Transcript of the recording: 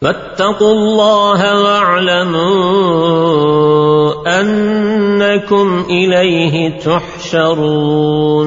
فاتقوا الله واعلموا أنكم إليه تحشرون.